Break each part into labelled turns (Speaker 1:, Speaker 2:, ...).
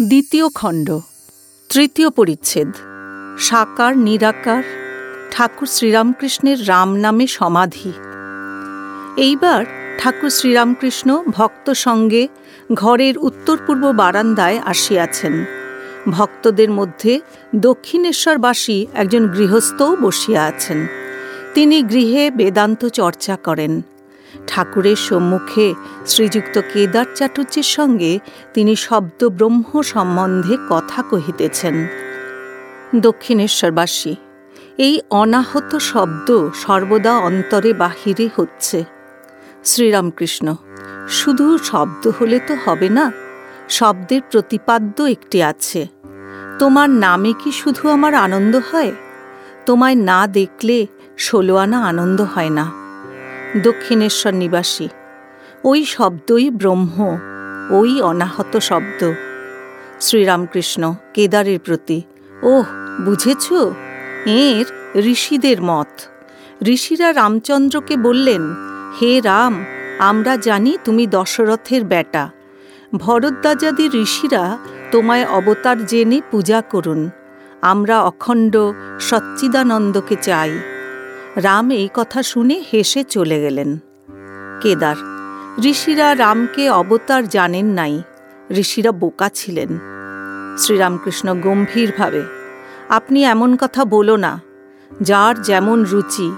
Speaker 1: দ্বিতীয় খণ্ড, তৃতীয় পরিচ্ছেদ, সাকার নিরাকার, ঠাকুর শ্রীরামকৃষ্ণের রাম নামে সমাধি। এইবার ঠাকুর শ্রীরামকৃষ্ণ ভক্ত সঙ্গে ঘরের উত্তর পূর্ব বারান্দায় আসিয়াছেন। ভক্তদের মধ্যে দক্ষিণেশ্বরবাসী একজন গৃহস্থও বসিয়া আছেন। তিনি গৃহে বেদান্ত চর্চা করেন। ঠাকুরের সম্মুখে শ্রীযুক্ত কেদার চাটুর্যের সঙ্গে তিনি শব্দ ব্রহ্ম সম্বন্ধে কথা কহিতেছেন। দক্ষিণেশ্বরবাসী, এই অনাহত শব্দ সর্বদা অন্তরে বাহিরে হচ্ছে। শ্রীরামকৃষ্ণ, শুধু শব্দ হলে তো হবে না, শব্দের প্রতিপাদ্য একটি আছে। তোমার নামে কি শুধু আমার আনন্দ হয়? তোমায় না দেখলে ষোলো আনা আনন্দ হয় না। দক্ষিণেশ্বর নিবাসী। ওই শব্দই ব্রহ্ম, ওই অনাহত শব্দ। শ্রীরামকৃষ্ণ কেদারের প্রতি, ওহ, বুঝেছ? এর ঋষিদের মত। ঋষিরা রামচন্দ্রকে বললেন, হে রাম, আমরা জানি তুমি দশরথের বেটা ভরদ্বাজাদি ঋষিরা তোমায় অবতার জেনে পূজা করুন। আমরা অখণ্ড সচ্চিদানন্দকে চাই। রাম এই কথা শুনে হেসে চলে গেলেন। কেদার, ঋষিরা রামকে অবতার জানেন নাই, ঋষিরা বোকা ছিলেন। শ্রীরামকৃষ্ণ গম্ভীরভাবে, আপনি এমন কথা বলো না, যার যেমন রুচি,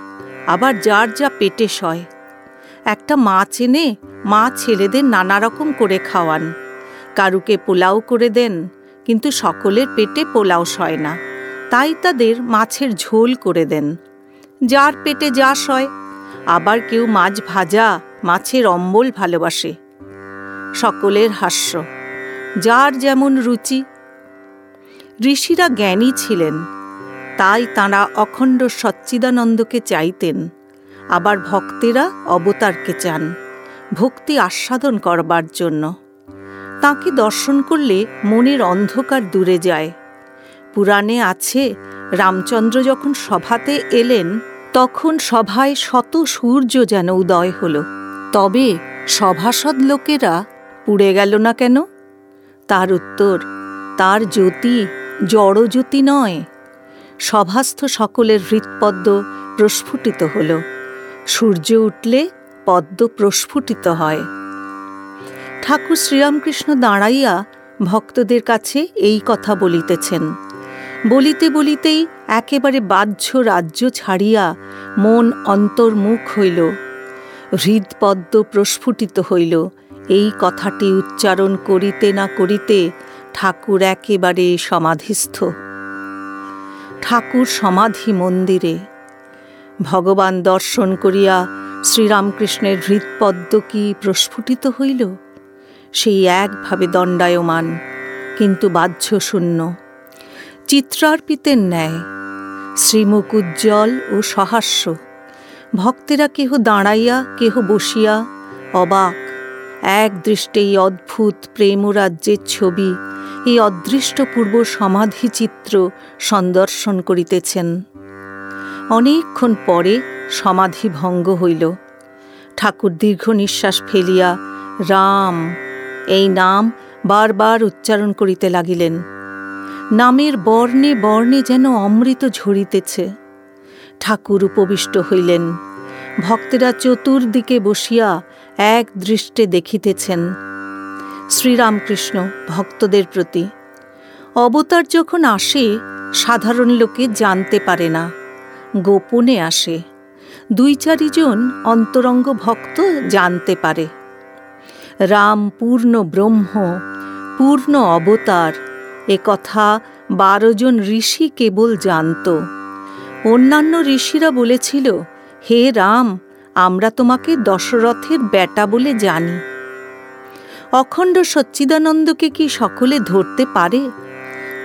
Speaker 1: আবার যার যা পেটে সয়। একটা মাছ এনে মা ছেলেদের নানা রকম করে খাওয়ান। কারুকে পোলাও করে দেন, কিন্তু সকলের পেটে পোলাও সয় না। তাই তাদের মাছের ঝোল করে দেন। যার পেটে যা সয় আবার কেউ মাছ ভাজা, মাছের অম্বল ভালোবাসে। সকলের হাস্য, যার যেমন রুচি। ঋষিরা জ্ঞানী ছিলেন, তাই তাঁরা অখণ্ড সচ্চিদানন্দকে চাইতেন, আবার ভক্তেরা অবতারকে চান, ভক্তি আস্বাদন করবার জন্য। তাকে দর্শন করলে মনের অন্ধকার দূরে যায়। পুরাণে আছে, রামচন্দ্র যখন সভাতে এলেন তখন সভায় শত সূর্য যেন উদয় হল। তবে সভাসদ লোকেরা, পুড়ে গেল না কেন? তার উত্তর, তার জ্যোতি জড়জ্যোতি নয়। সভাস্থ সকলের হৃৎপদ্ম প্রস্ফুটিত হল। সূর্য উঠলে পদ্ম প্রস্ফুটিত হয়। ঠাকুর শ্রীরামকৃষ্ণ দাঁড়াইয়া ভক্তদের কাছে এই কথা বলিতেছেন। বলিতে বলিতেই একেবারে বাহ্য রাজ্য ছাড়িয়া মন অন্তর্মুখ হইল। হৃদপদ্ম প্রস্ফুটিত হইল। এই কথাটি উচ্চারণ করিতে না করিতে ঠাকুর একেবারে সমাধিস্থ। ঠাকুর সমাধি মন্দিরে। ভগবান দর্শন করিয়া শ্রীরামকৃষ্ণের হৃদপদ্ম কি প্রস্ফুটিত হইল? সেই একভাবে দণ্ডায়মান, কিন্তু বাহ্য শূন্য চিত্রার্পিতের ন্যায়। শ্রীমুখ উজ্জ্বল ও সহাস্য। ভক্তেরা কেহ দাঁড়াইয়া, কেহ বসিয়া, অবাক। এক দৃষ্টে এই অদ্ভুত প্রেমরাজ্যের ছবি, এই অদৃষ্টপূর্ব সমাধি চিত্র সন্দর্শন করিতেছেন। অনেকক্ষণ পরে সমাধি ভঙ্গ হইল। ঠাকুর দীর্ঘ নিঃশ্বাস ফেলিয়া, রাম! এই নাম বারবার উচ্চারণ করিতে লাগিলেন। নামের বর্ণে বর্ণে যেন অমৃত ঝরিতেছে। ঠাকুর উপবিষ্ট হইলেন। ভক্তেরা চতুর্দিকে বসিয়া এক দৃষ্টে দেখিতেছেন। শ্রীরামকৃষ্ণ ভক্তদের প্রতি, অবতার যখন আসে, সাধারণ লোকে জানতে পারে না। গোপনে আসে। দুই চারিজন অন্তরঙ্গ ভক্ত জানতে পারে। রাম পূর্ণ ব্রহ্ম, পূর্ণ অবতার এ কথা বারো জন ঋষি কেবল জানত। অন্যান্য ঋষিরা বলেছিল, হে রাম, আমরা তোমাকে দশরথের বেটা বলে জানি। অখণ্ড সচ্চিদানন্দকে কি সকলে ধরতে পারে?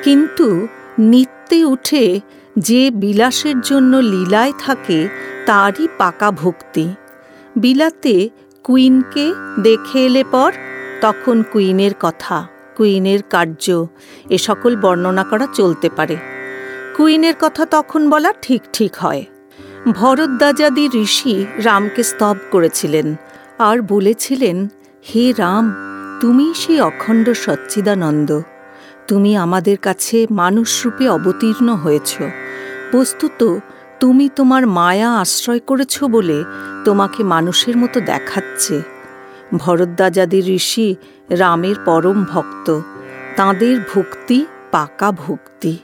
Speaker 1: কিন্তু নিত্যে উঠে যে বিলাসের জন্য লীলায় থাকে, তারই পাকা ভক্তি। বিলাতে কুইনকে দেখে এলে পর তখন কুইনের কথা। কুইনের কার্য, এ সকল বর্ণনা করা চলতে পারে। কুইনের কথা তখন বলা ঠিক ঠিক হয়। ভরদ্বাজাদি ঋষি রামকে স্তব করেছিলেন, আর বলেছিলেন, হে রাম, তুমি সেই অখণ্ড সচ্চিদানন্দ। তুমি আমাদের কাছে মানুষরূপে অবতীর্ণ হয়েছ। বস্তুত, তুমি তোমার মায়া আশ্রয় করেছ বলে তোমাকে মানুষের মতো দেখাচ্ছে। ভরদ্বাজাদি ঋষি রামের পরম ভক্ত। তাঁদের ভক্তি পাকা ভক্তি।